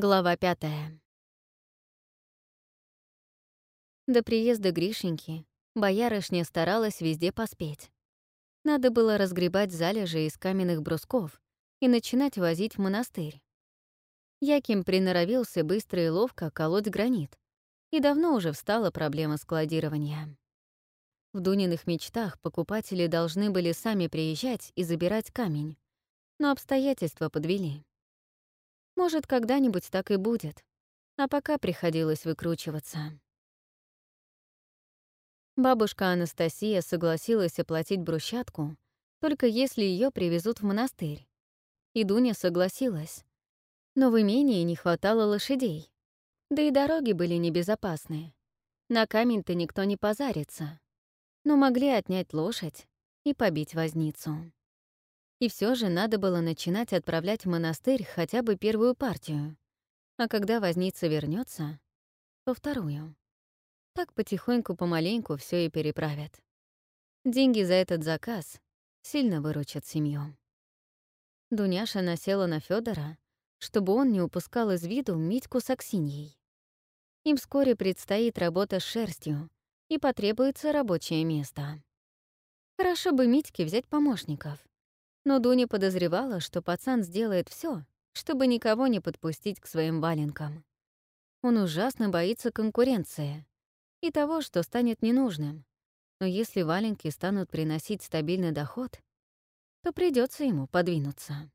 Глава пятая. До приезда Гришеньки боярышня старалась везде поспеть. Надо было разгребать залежи из каменных брусков и начинать возить в монастырь. Яким приноровился быстро и ловко колоть гранит, и давно уже встала проблема складирования. В Дуниных мечтах покупатели должны были сами приезжать и забирать камень, но обстоятельства подвели. Может, когда-нибудь так и будет. А пока приходилось выкручиваться. Бабушка Анастасия согласилась оплатить брусчатку, только если ее привезут в монастырь. И Дуня согласилась. Но в имении не хватало лошадей. Да и дороги были небезопасные. На камень-то никто не позарится. Но могли отнять лошадь и побить возницу. И все же надо было начинать отправлять в монастырь хотя бы первую партию, а когда возница вернется, то вторую. Так потихоньку, помаленьку все и переправят. Деньги за этот заказ сильно выручат семью. Дуняша насела на Федора, чтобы он не упускал из виду Митьку с Аксиньей. Им вскоре предстоит работа с шерстью, и потребуется рабочее место. Хорошо бы Митьке взять помощников — но Дуня подозревала, что пацан сделает все, чтобы никого не подпустить к своим валенкам. Он ужасно боится конкуренции и того, что станет ненужным. Но если валенки станут приносить стабильный доход, то придется ему подвинуться.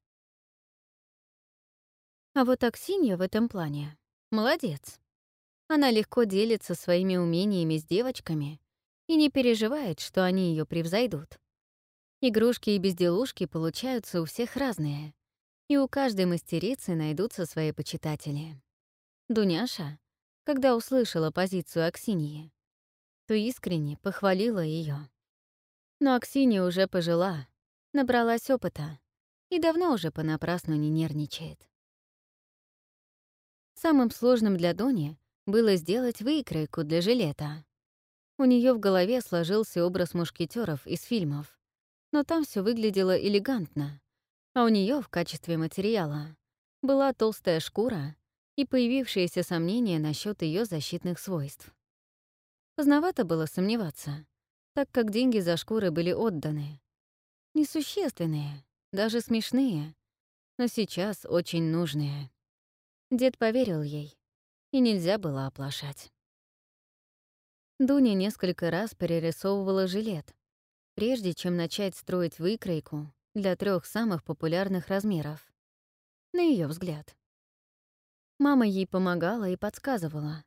А вот Аксинья в этом плане молодец. Она легко делится своими умениями с девочками и не переживает, что они ее превзойдут. Игрушки и безделушки получаются у всех разные, и у каждой мастерицы найдутся свои почитатели. Дуняша, когда услышала позицию Аксиньи, то искренне похвалила ее. Но Аксинья уже пожила, набралась опыта и давно уже понапрасну не нервничает. Самым сложным для Дуни было сделать выкройку для жилета. У нее в голове сложился образ мушкетеров из фильмов, но там все выглядело элегантно, а у нее в качестве материала была толстая шкура и появившиеся сомнения насчет ее защитных свойств. Поздновато было сомневаться, так как деньги за шкуры были отданы. Несущественные, даже смешные, но сейчас очень нужные. Дед поверил ей, и нельзя было оплошать. Дуня несколько раз перерисовывала жилет, прежде чем начать строить выкройку для трех самых популярных размеров. На ее взгляд. Мама ей помогала и подсказывала,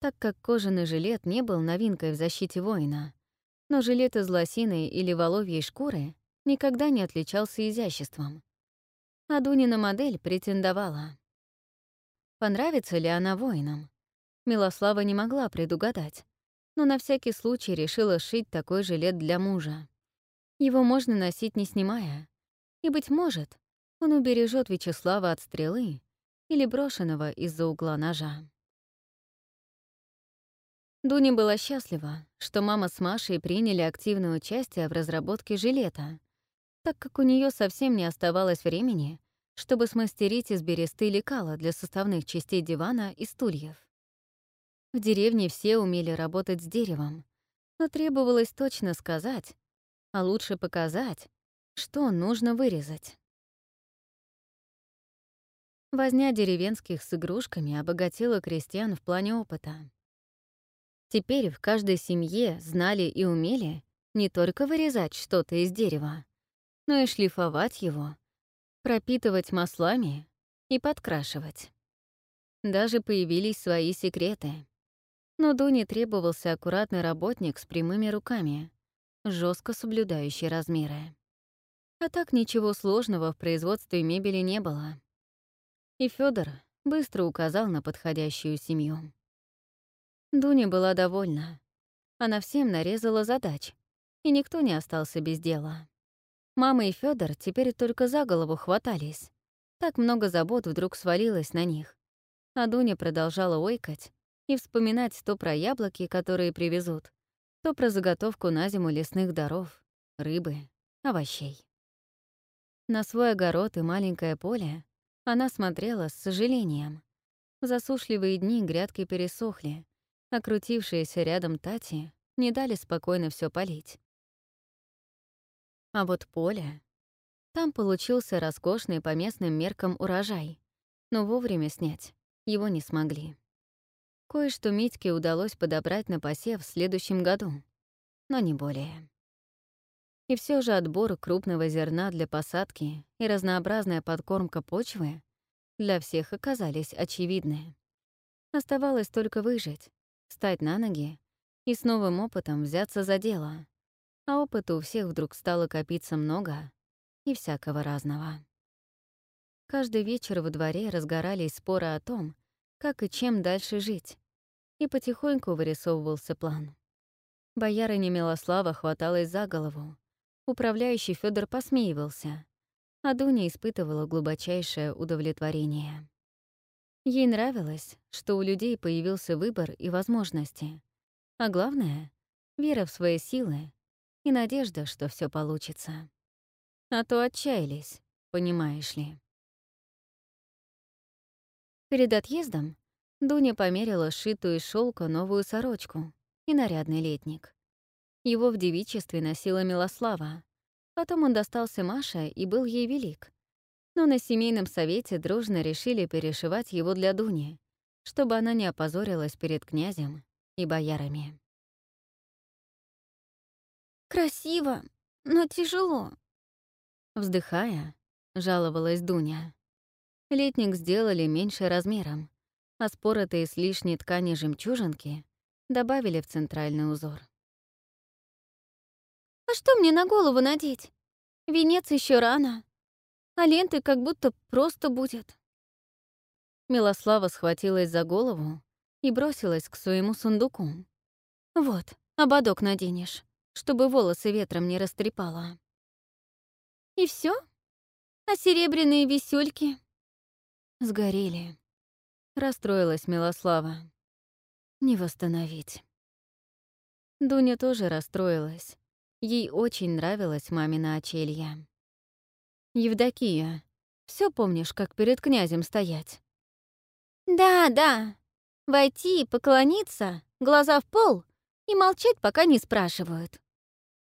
так как кожаный жилет не был новинкой в защите воина, но жилет из лосиной или воловьей шкуры никогда не отличался изяществом. А Дунина модель претендовала. Понравится ли она воинам? Милослава не могла предугадать, но на всякий случай решила сшить такой жилет для мужа. Его можно носить не снимая, и, быть может, он убережет Вячеслава от стрелы или брошенного из-за угла ножа. Дуня была счастлива, что мама с Машей приняли активное участие в разработке жилета, так как у нее совсем не оставалось времени, чтобы смастерить из бересты лекала для составных частей дивана и стульев. В деревне все умели работать с деревом, но требовалось точно сказать, а лучше показать, что нужно вырезать. Возня деревенских с игрушками обогатила крестьян в плане опыта. Теперь в каждой семье знали и умели не только вырезать что-то из дерева, но и шлифовать его, пропитывать маслами и подкрашивать. Даже появились свои секреты. Но Дуне требовался аккуратный работник с прямыми руками, жестко соблюдающий размеры. А так ничего сложного в производстве мебели не было. И Федор быстро указал на подходящую семью. Дуня была довольна. Она всем нарезала задач, и никто не остался без дела. Мама и Федор теперь только за голову хватались. Так много забот вдруг свалилось на них. А Дуня продолжала ойкать, и вспоминать то про яблоки, которые привезут, то про заготовку на зиму лесных даров, рыбы, овощей. На свой огород и маленькое поле она смотрела с сожалением, В засушливые дни грядки пересохли, а крутившиеся рядом тати не дали спокойно все полить. А вот поле... Там получился роскошный по местным меркам урожай, но вовремя снять его не смогли. Кое-что Митьке удалось подобрать на посев в следующем году, но не более. И все же отбор крупного зерна для посадки и разнообразная подкормка почвы для всех оказались очевидны. Оставалось только выжить, встать на ноги и с новым опытом взяться за дело. А опыта у всех вдруг стало копиться много и всякого разного. Каждый вечер во дворе разгорались споры о том, как и чем дальше жить, и потихоньку вырисовывался план. Боярыня Милослава хваталась за голову, управляющий Федор посмеивался, а Дуня испытывала глубочайшее удовлетворение. Ей нравилось, что у людей появился выбор и возможности, а главное — вера в свои силы и надежда, что все получится. А то отчаялись, понимаешь ли. Перед отъездом Дуня померила сшитую из шелка новую сорочку и нарядный летник. Его в девичестве носила Милослава. Потом он достался Маше и был ей велик. Но на семейном совете дружно решили перешивать его для Дуни, чтобы она не опозорилась перед князем и боярами. «Красиво, но тяжело», — вздыхая, жаловалась Дуня. Летник сделали меньше размером, а споротые с лишней ткани жемчужинки добавили в центральный узор. А что мне на голову надеть? Венец еще рано, а ленты как будто просто будет. Милослава схватилась за голову и бросилась к своему сундуку. «Вот, ободок наденешь, чтобы волосы ветром не растрепало». «И все? А серебряные висюльки?» «Сгорели», — расстроилась Милослава. «Не восстановить». Дуня тоже расстроилась, Ей очень нравилась мамина очелья. «Евдокия, все помнишь, как перед князем стоять?» «Да, да. Войти, поклониться, глаза в пол и молчать, пока не спрашивают».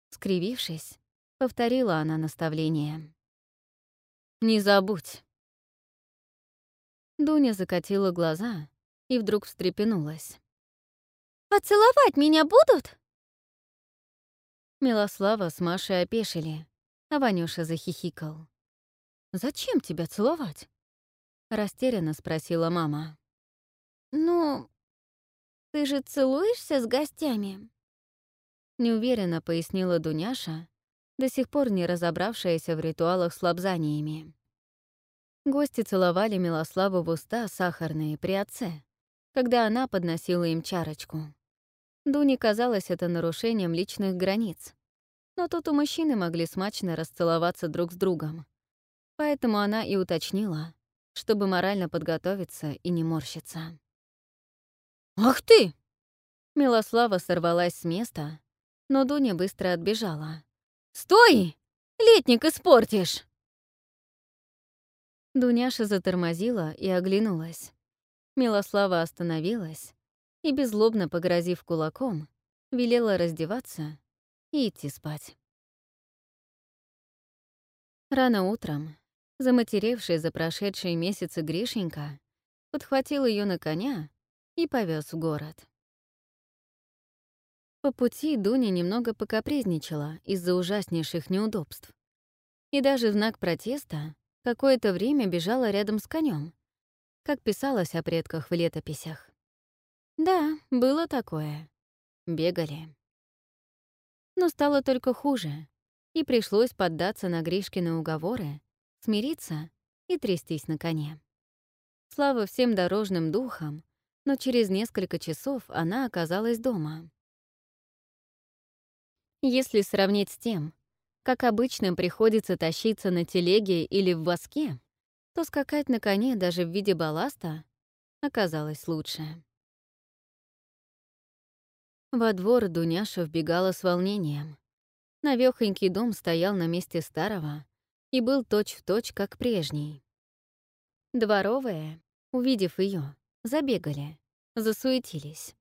Скривившись, повторила она наставление. «Не забудь». Дуня закатила глаза и вдруг встрепенулась. «Поцеловать меня будут?» Милослава с Машей опешили, а Ванюша захихикал. «Зачем тебя целовать?» — растерянно спросила мама. «Ну, ты же целуешься с гостями?» Неуверенно пояснила Дуняша, до сих пор не разобравшаяся в ритуалах с лобзаниями. Гости целовали Милославу в уста сахарные при отце, когда она подносила им чарочку. Дуне казалось это нарушением личных границ. Но тут у мужчины могли смачно расцеловаться друг с другом. Поэтому она и уточнила, чтобы морально подготовиться и не морщиться. «Ах ты!» Милослава сорвалась с места, но Дуня быстро отбежала. «Стой! Летник испортишь!» Дуняша затормозила и оглянулась. Милослава остановилась, и, беззлобно погрозив кулаком, велела раздеваться и идти спать. Рано утром, заматеревший за прошедшие месяцы Гришенька, подхватил ее на коня и повез в город. По пути Дуня немного покапризничала из-за ужаснейших неудобств. И даже в знак протеста какое-то время бежала рядом с конем, как писалось о предках в летописях. Да, было такое. Бегали. Но стало только хуже, и пришлось поддаться на Гришкины уговоры, смириться и трястись на коне. Слава всем дорожным духам, но через несколько часов она оказалась дома. Если сравнить с тем, как обычно приходится тащиться на телеге или в воске, то скакать на коне даже в виде балласта оказалось лучше. Во двор Дуняша вбегала с волнением. Навёхонький дом стоял на месте старого и был точь-в-точь, точь, как прежний. Дворовые, увидев ее, забегали, засуетились.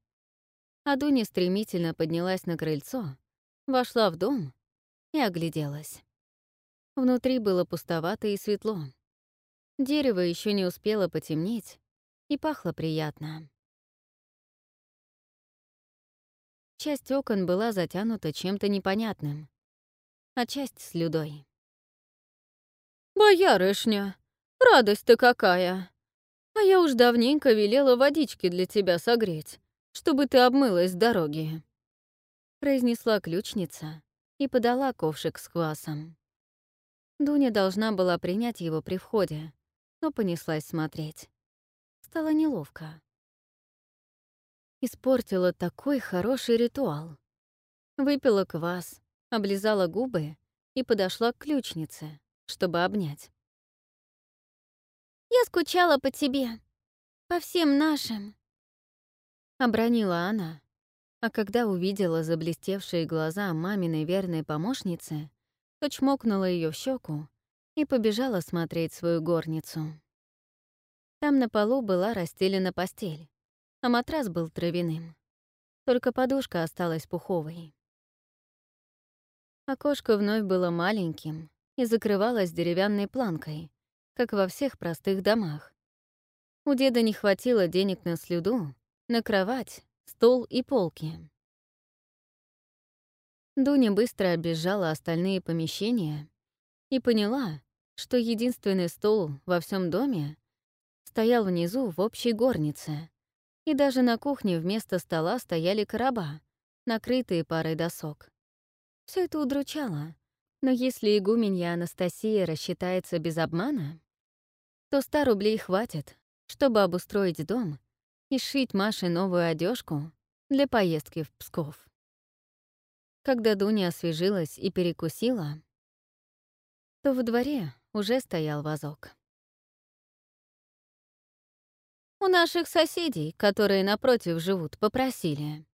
А Дуня стремительно поднялась на крыльцо, вошла в дом и огляделась. Внутри было пустовато и светло. Дерево еще не успело потемнеть и пахло приятно. Часть окон была затянута чем-то непонятным, а часть — слюдой. «Боярышня, радость-то какая! А я уж давненько велела водички для тебя согреть, чтобы ты обмылась с дороги», — произнесла ключница и подала ковшик с квасом. Дуня должна была принять его при входе, но понеслась смотреть. Стало неловко. Испортила такой хороший ритуал. Выпила квас, облизала губы и подошла к ключнице, чтобы обнять. «Я скучала по тебе, по всем нашим», — обронила она, а когда увидела заблестевшие глаза маминой верной помощницы, то чмокнула ее в щеку и побежала смотреть свою горницу. Там на полу была расстелена постель, а матрас был травяным. Только подушка осталась пуховой. Окошко вновь было маленьким и закрывалось деревянной планкой, как во всех простых домах. У деда не хватило денег на слюду, на кровать, стол и полки. Дуня быстро оббежала остальные помещения и поняла, что единственный стол во всем доме стоял внизу в общей горнице, и даже на кухне вместо стола стояли короба, накрытые парой досок. Все это удручало, но если игуменья Анастасия рассчитается без обмана, то ста рублей хватит, чтобы обустроить дом и сшить Маше новую одежку для поездки в Псков. Когда Дуня освежилась и перекусила, то во дворе уже стоял вазок. «У наших соседей, которые напротив живут, попросили»,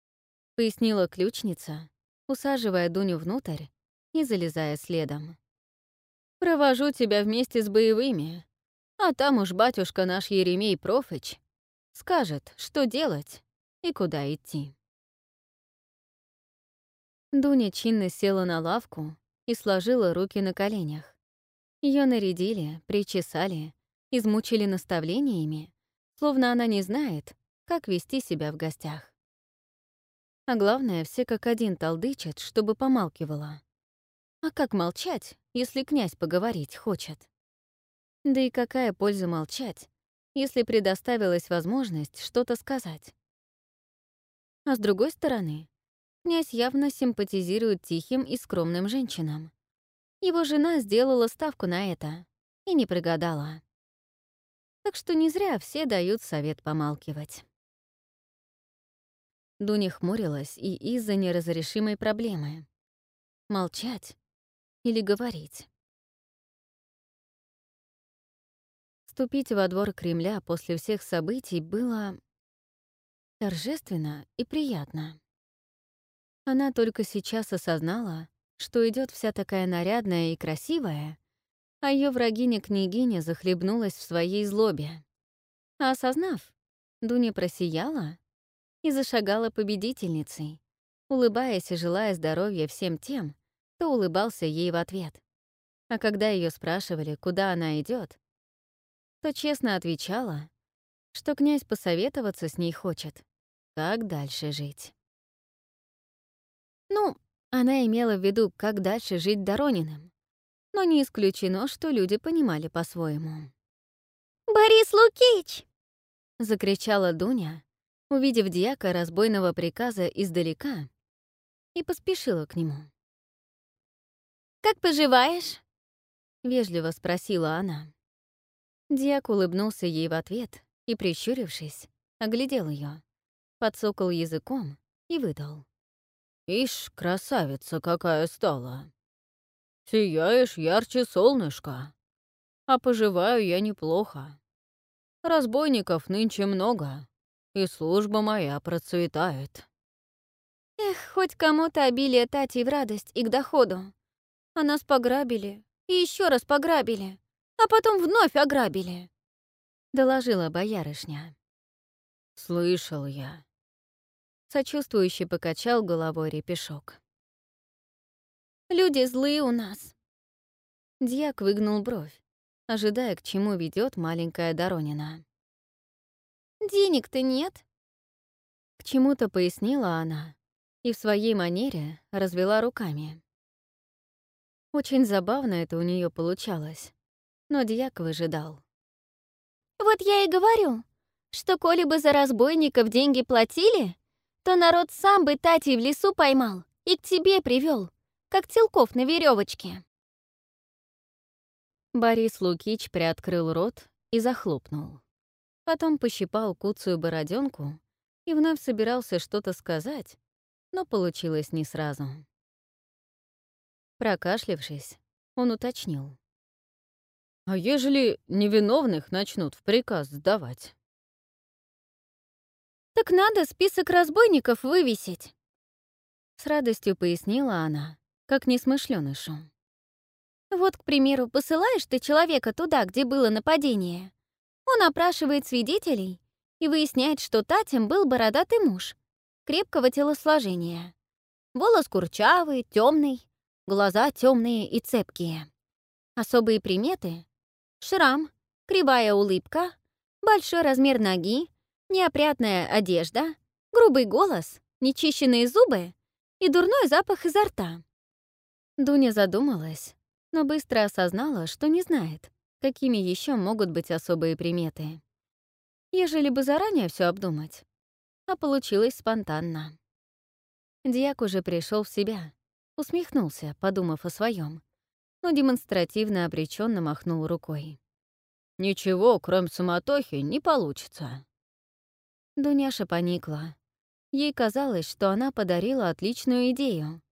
— пояснила ключница, усаживая Дуню внутрь и залезая следом. «Провожу тебя вместе с боевыми, а там уж батюшка наш Еремей Профыч скажет, что делать и куда идти». Дуня чинно села на лавку и сложила руки на коленях. Ее нарядили, причесали, измучили наставлениями, словно она не знает, как вести себя в гостях. А главное, все как один толдычат, чтобы помалкивала. А как молчать, если князь поговорить хочет? Да и какая польза молчать, если предоставилась возможность что-то сказать? А с другой стороны, князь явно симпатизирует тихим и скромным женщинам. Его жена сделала ставку на это и не прогадала так что не зря все дают совет помалкивать. Дуня хмурилась и из-за неразрешимой проблемы. Молчать или говорить? Ступить во двор Кремля после всех событий было торжественно и приятно. Она только сейчас осознала, что идет вся такая нарядная и красивая, а ее врагиня-княгиня захлебнулась в своей злобе. А осознав, Дуня просияла и зашагала победительницей, улыбаясь и желая здоровья всем тем, кто улыбался ей в ответ. А когда ее спрашивали, куда она идет, то честно отвечала, что князь посоветоваться с ней хочет, как дальше жить. Ну, она имела в виду, как дальше жить Дорониным но не исключено, что люди понимали по-своему. «Борис Лукич!» — закричала Дуня, увидев дьяка разбойного приказа издалека, и поспешила к нему. «Как поживаешь?» — вежливо спросила она. Дьяк улыбнулся ей в ответ и, прищурившись, оглядел ее, подсокал языком и выдал. «Ишь, красавица какая стала!» Сияешь ярче солнышка. А поживаю я неплохо. Разбойников нынче много, и служба моя процветает. Эх, хоть кому-то обилие Тати в радость и к доходу. А нас пограбили, и еще раз пограбили, а потом вновь ограбили. Доложила боярышня. Слышал я. Сочувствующе покачал головой репешок. «Люди злые у нас». Дьяк выгнул бровь, ожидая, к чему ведет маленькая Доронина. «Денег-то нет?» К чему-то пояснила она и в своей манере развела руками. Очень забавно это у нее получалось, но дьяк выжидал. «Вот я и говорю, что коли бы за разбойников деньги платили, то народ сам бы Тати в лесу поймал и к тебе привел, как телков на веревочке. Борис Лукич приоткрыл рот и захлопнул. Потом пощипал куцую бороденку и вновь собирался что-то сказать, но получилось не сразу. Прокашлившись, он уточнил. «А ежели невиновных начнут в приказ сдавать?» «Так надо список разбойников вывесить», — с радостью пояснила она, как несмышленышу. «Вот, к примеру, посылаешь ты человека туда, где было нападение. Он опрашивает свидетелей и выясняет, что Татем был бородатый муж, крепкого телосложения. Волос курчавый, темный, глаза темные и цепкие. Особые приметы — шрам, кривая улыбка, большой размер ноги, неопрятная одежда, грубый голос, нечищенные зубы и дурной запах изо рта. Дуня задумалась, но быстро осознала, что не знает, какими еще могут быть особые приметы. Ежели бы заранее все обдумать, а получилось спонтанно. Дьяк уже пришел в себя Усмехнулся, подумав о своем, но демонстративно обреченно махнул рукой. «Ничего, кроме суматохи, не получится». Дуняша поникла. Ей казалось, что она подарила отличную идею.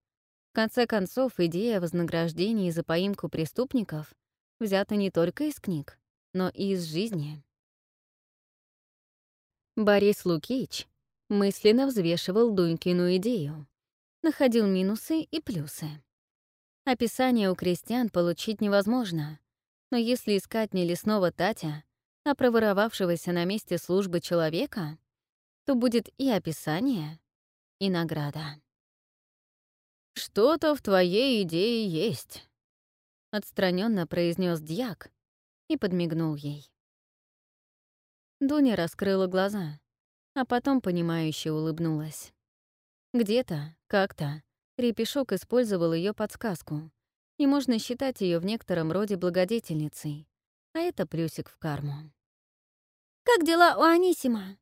В конце концов, идея вознаграждения за поимку преступников взята не только из книг, но и из жизни. Борис Лукич мысленно взвешивал Дунькину идею находил минусы и плюсы. Описание у крестьян получить невозможно, но если искать не лесного Татя, а проворовавшегося на месте службы человека, то будет и описание, и награда. «Что-то в твоей идее есть», — отстраненно произнес дьяк и подмигнул ей. Дуня раскрыла глаза, а потом понимающе улыбнулась. Где-то, как-то, Репешок использовал ее подсказку, и можно считать ее в некотором роде благодетельницей, а это плюсик в карму. «Как дела у Анисима?»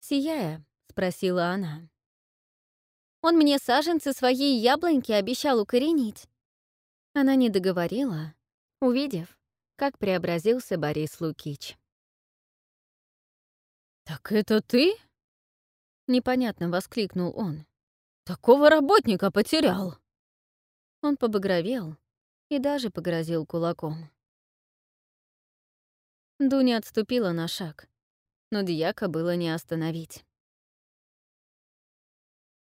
Сияя, спросила она. «Он мне саженцы своей яблоньки обещал укоренить». Она не договорила, увидев, как преобразился Борис Лукич. «Так это ты?» Непонятно воскликнул он. «Такого работника потерял!» Он побагровел и даже погрозил кулаком. Дуня отступила на шаг, но дьяка было не остановить.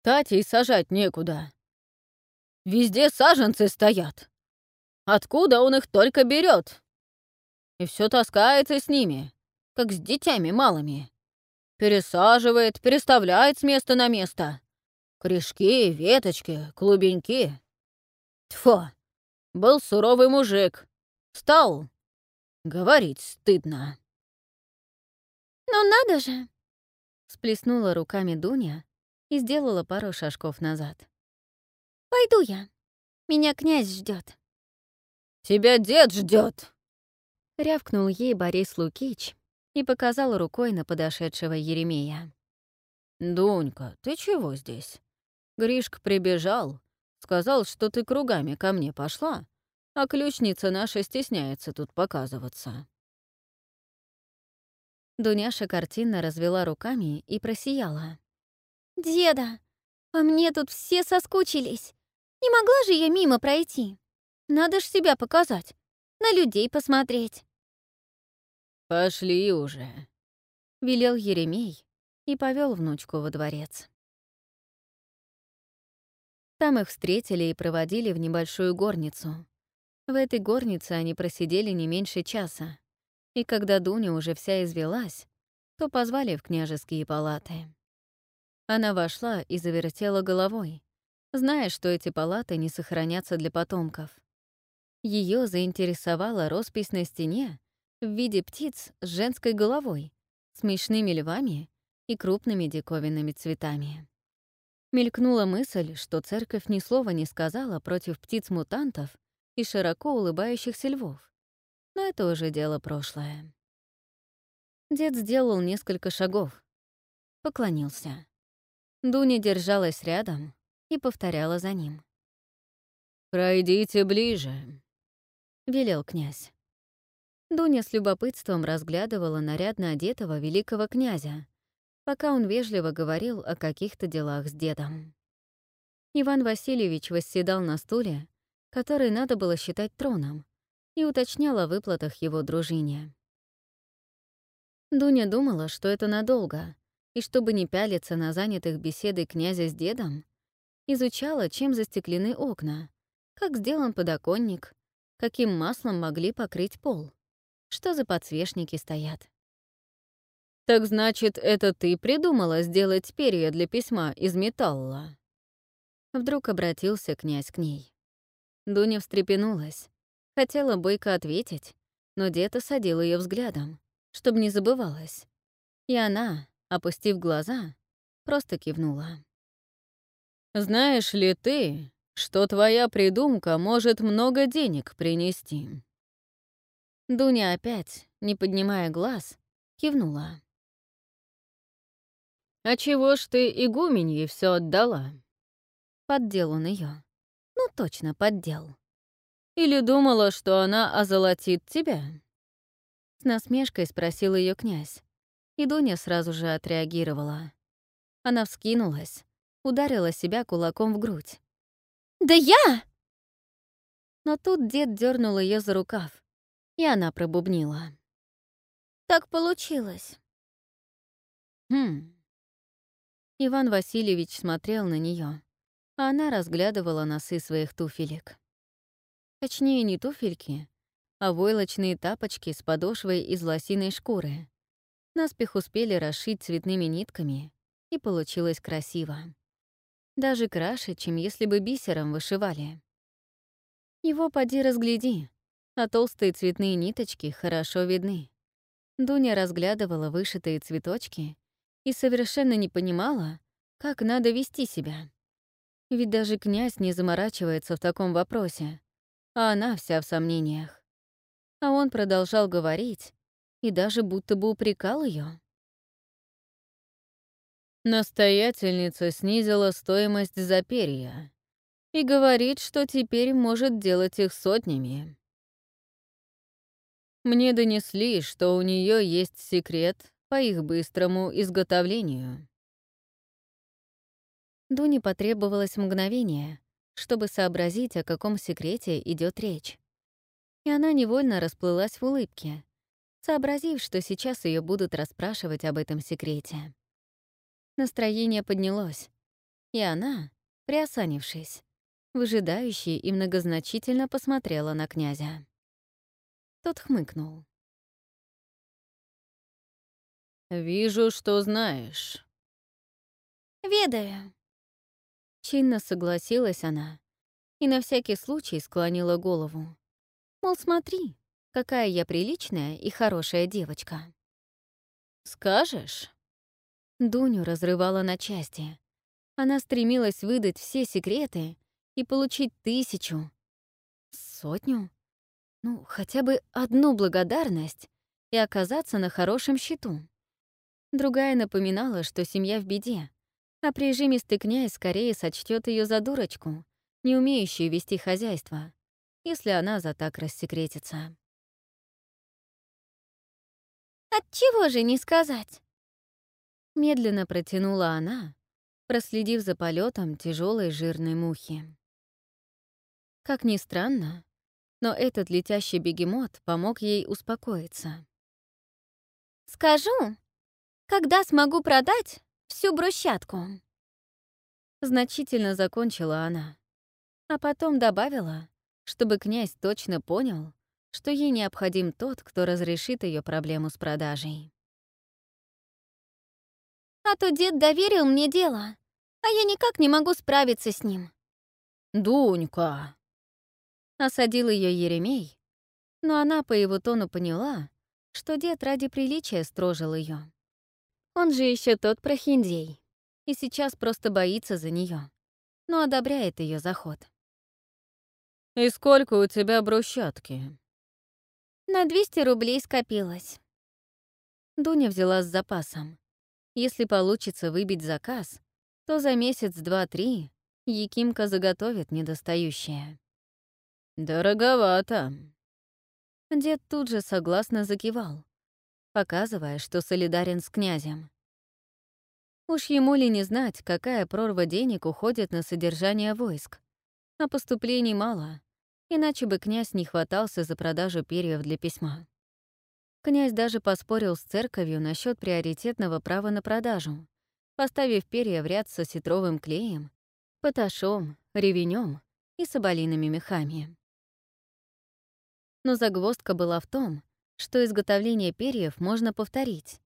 «Татей сажать некуда. Везде саженцы стоят. Откуда он их только берет? И все таскается с ними, как с детьми малыми. Пересаживает, переставляет с места на место. Корешки, веточки, клубеньки. Тьфу, был суровый мужик. Стал. Говорить стыдно. «Ну надо же!» Сплеснула руками Дуня и сделала пару шажков назад. «Пойду я. Меня князь ждет. «Тебя дед ждет, рявкнул ей Борис Лукич и показал рукой на подошедшего Еремея. «Дунька, ты чего здесь? Гришка прибежал, сказал, что ты кругами ко мне пошла, а ключница наша стесняется тут показываться». Дуняша картинно развела руками и просияла. «Деда, а мне тут все соскучились. Не могла же я мимо пройти. Надо ж себя показать, на людей посмотреть». «Пошли уже», — велел Еремей и повел внучку во дворец. Там их встретили и проводили в небольшую горницу. В этой горнице они просидели не меньше часа. И когда Дуня уже вся извелась, то позвали в княжеские палаты. Она вошла и завертела головой, зная, что эти палаты не сохранятся для потомков. Ее заинтересовала роспись на стене в виде птиц с женской головой, смешными львами и крупными диковинными цветами. Мелькнула мысль, что церковь ни слова не сказала против птиц-мутантов и широко улыбающихся львов. Но это уже дело прошлое. Дед сделал несколько шагов. Поклонился. Дуня держалась рядом и повторяла за ним. «Пройдите ближе», — велел князь. Дуня с любопытством разглядывала нарядно одетого великого князя, пока он вежливо говорил о каких-то делах с дедом. Иван Васильевич восседал на стуле, который надо было считать троном, и уточнял о выплатах его дружине. Дуня думала, что это надолго, и чтобы не пялиться на занятых беседой князя с дедом, изучала, чем застеклены окна, как сделан подоконник, каким маслом могли покрыть пол, что за подсвечники стоят. «Так значит, это ты придумала сделать перья для письма из металла?» Вдруг обратился князь к ней. Дуня встрепенулась. Хотела бойко ответить, но дед осадил ее взглядом, чтобы не забывалась. И она, опустив глаза, просто кивнула. «Знаешь ли ты, что твоя придумка может много денег принести?» Дуня опять, не поднимая глаз, кивнула. «А чего ж ты игуменье все отдала?» Поддел он ее. Ну, точно, поддел. «Или думала, что она озолотит тебя?» С насмешкой спросил ее князь, и Дуня сразу же отреагировала. Она вскинулась, ударила себя кулаком в грудь. «Да я!» Но тут дед дернул ее за рукав, и она пробубнила. «Так получилось». «Хм, Иван Васильевич смотрел на нее, а она разглядывала носы своих туфелек. Точнее, не туфельки, а войлочные тапочки с подошвой из лосиной шкуры. Наспех успели расшить цветными нитками, и получилось красиво. Даже краше, чем если бы бисером вышивали. Его поди разгляди, а толстые цветные ниточки хорошо видны. Дуня разглядывала вышитые цветочки и совершенно не понимала, как надо вести себя. Ведь даже князь не заморачивается в таком вопросе, а она вся в сомнениях. А он продолжал говорить и даже будто бы упрекал ее. Настоятельница снизила стоимость за перья и говорит, что теперь может делать их сотнями. Мне донесли, что у нее есть секрет по их быстрому изготовлению. Дуне потребовалось мгновение, чтобы сообразить, о каком секрете идет речь. И она невольно расплылась в улыбке, сообразив, что сейчас ее будут расспрашивать об этом секрете. Настроение поднялось, и она, приосанившись, выжидающе и многозначительно посмотрела на князя. Тот хмыкнул. «Вижу, что знаешь». «Ведаю». Чинно согласилась она и на всякий случай склонила голову. Мол, смотри, какая я приличная и хорошая девочка. «Скажешь?» Дуню разрывала на части. Она стремилась выдать все секреты и получить тысячу, сотню, ну, хотя бы одну благодарность и оказаться на хорошем счету. Другая напоминала, что семья в беде, а прижимистый князь скорее сочтет ее за дурочку, не умеющую вести хозяйство, если она за так рассекретится. «Отчего же не сказать?» Медленно протянула она, проследив за полетом тяжелой жирной мухи. Как ни странно, но этот летящий бегемот помог ей успокоиться. «Скажу, когда смогу продать всю брусчатку?» Значительно закончила она, а потом добавила, чтобы князь точно понял, что ей необходим тот, кто разрешит ее проблему с продажей. А то дед доверил мне дело, а я никак не могу справиться с ним. «Дунька!» Осадил ее Еремей, но она по его тону поняла, что дед ради приличия строжил ее. Он же еще тот прохиндей, и сейчас просто боится за нее, но одобряет ее заход. «И сколько у тебя брусчатки?» «На 200 рублей скопилось». Дуня взяла с запасом. Если получится выбить заказ, то за месяц два-три Якимка заготовит недостающее. «Дороговато». Дед тут же согласно закивал, показывая, что солидарен с князем. Уж ему ли не знать, какая прорва денег уходит на содержание войск, а поступлений мало, иначе бы князь не хватался за продажу перьев для письма. Князь даже поспорил с церковью насчет приоритетного права на продажу, поставив перья в ряд со сетровым клеем, поташом, ревенем и соболиными мехами. Но загвоздка была в том, что изготовление перьев можно повторить,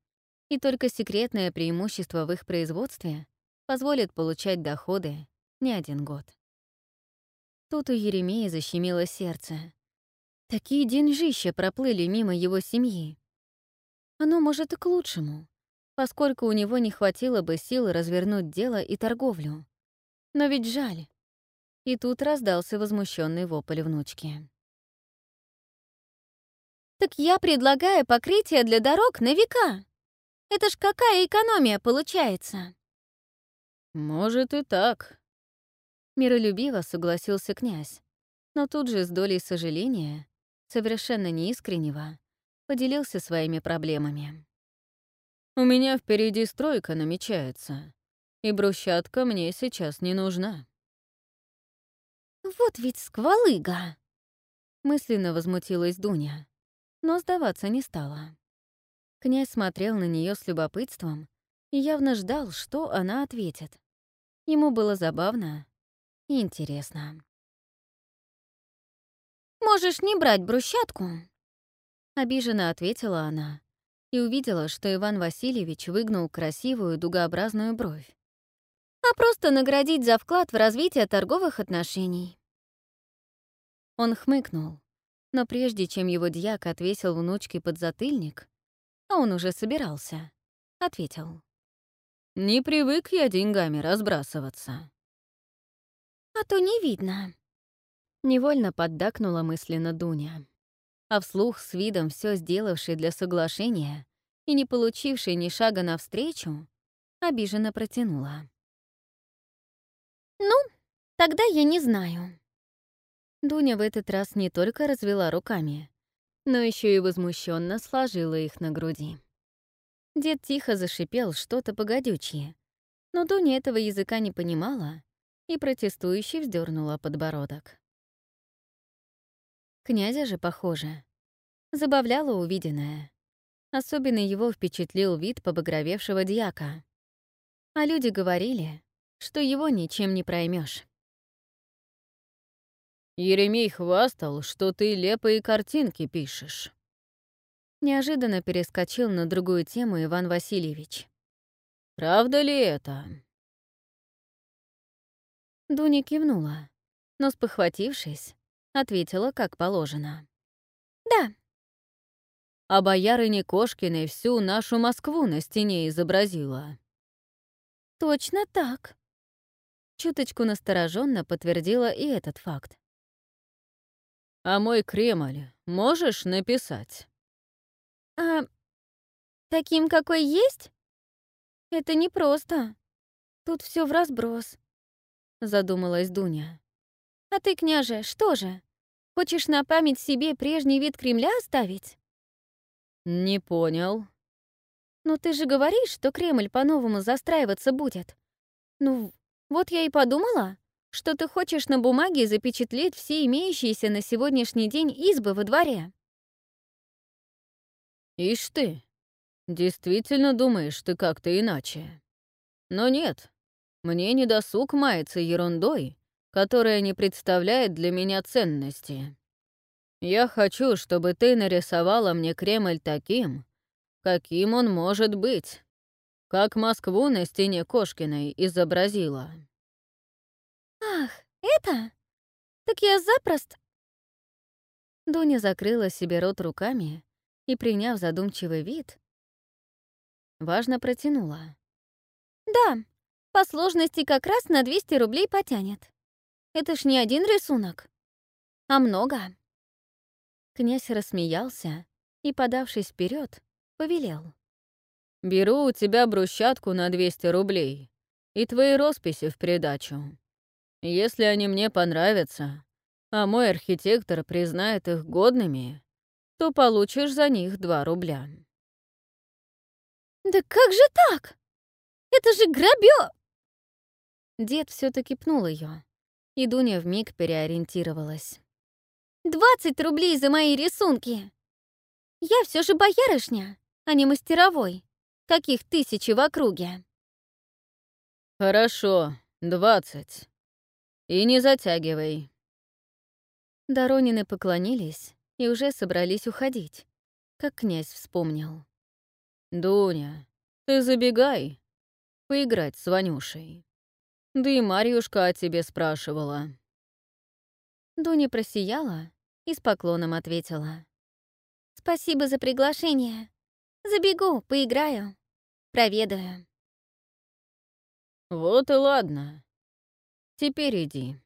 и только секретное преимущество в их производстве позволит получать доходы не один год. Тут у Еремея защемило сердце. Такие деньжища проплыли мимо его семьи. Оно может и к лучшему, поскольку у него не хватило бы сил развернуть дело и торговлю. Но ведь жаль. И тут раздался возмущенный вопль внучки. «Так я предлагаю покрытие для дорог на века. Это ж какая экономия получается?» «Может и так», — миролюбиво согласился князь, но тут же с долей сожаления, совершенно неискреннего, поделился своими проблемами. «У меня впереди стройка намечается, и брусчатка мне сейчас не нужна». «Вот ведь сквалыга!» Мысленно возмутилась Дуня но сдаваться не стала. Князь смотрел на нее с любопытством и явно ждал, что она ответит. Ему было забавно и интересно. «Можешь не брать брусчатку», — обиженно ответила она и увидела, что Иван Васильевич выгнул красивую дугообразную бровь. «А просто наградить за вклад в развитие торговых отношений». Он хмыкнул, но прежде чем его дьяк отвесил внучке подзатыльник, а он уже собирался, ответил. «Не привык я деньгами разбрасываться». «А то не видно», — невольно поддакнула мысленно Дуня. А вслух с видом все сделавший для соглашения и не получивший ни шага навстречу, обиженно протянула. «Ну, тогда я не знаю». Дуня в этот раз не только развела руками, но еще и возмущенно сложила их на груди. Дед тихо зашипел что-то погодючее, но Дуня этого языка не понимала и протестующе вздернула подбородок. Князя же, похоже, забавляло увиденное. Особенно его впечатлил вид побагровевшего дьяка. А люди говорили, что его ничем не проймешь. Еремей хвастал, что ты лепые картинки пишешь. Неожиданно перескочил на другую тему Иван Васильевич. «Правда ли это?» Дуня кивнула, но, спохватившись, ответила как положено. «Да». А боярыне Кошкиной всю нашу Москву на стене изобразила. «Точно так». Чуточку настороженно подтвердила и этот факт. «А мой Кремль можешь написать?» «А таким, какой есть? Это непросто. Тут все в разброс», — задумалась Дуня. «А ты, княже, что же? Хочешь на память себе прежний вид Кремля оставить?» «Не понял». «Ну ты же говоришь, что Кремль по-новому застраиваться будет. Ну, вот я и подумала, что ты хочешь на бумаге запечатлеть все имеющиеся на сегодняшний день избы во дворе. Ишь ты, действительно думаешь ты как-то иначе. Но нет, мне не досуг мается ерундой, которая не представляет для меня ценности. Я хочу, чтобы ты нарисовала мне Кремль таким, каким он может быть. как Москву на стене Кошкиной изобразила. «Ах, это? Так я запросто...» Дуня закрыла себе рот руками и, приняв задумчивый вид, важно протянула. «Да, по сложности как раз на 200 рублей потянет. Это ж не один рисунок, а много». Князь рассмеялся и, подавшись вперед, повелел. «Беру у тебя брусчатку на 200 рублей и твои росписи в придачу. Если они мне понравятся, а мой архитектор признает их годными, то получишь за них 2 рубля». «Да как же так? Это же грабё!» Дед все таки пнул ее, и Дуня вмиг переориентировалась. «Двадцать рублей за мои рисунки! Я все же боярышня, а не мастеровой, каких тысячи в округе!» «Хорошо, двадцать. И не затягивай». Доронины поклонились и уже собрались уходить, как князь вспомнил. «Дуня, ты забегай, поиграть с Ванюшей. Да и Марьюшка о тебе спрашивала». Дуня просияла и с поклоном ответила. «Спасибо за приглашение. Забегу, поиграю, проведаю». «Вот и ладно. Теперь иди».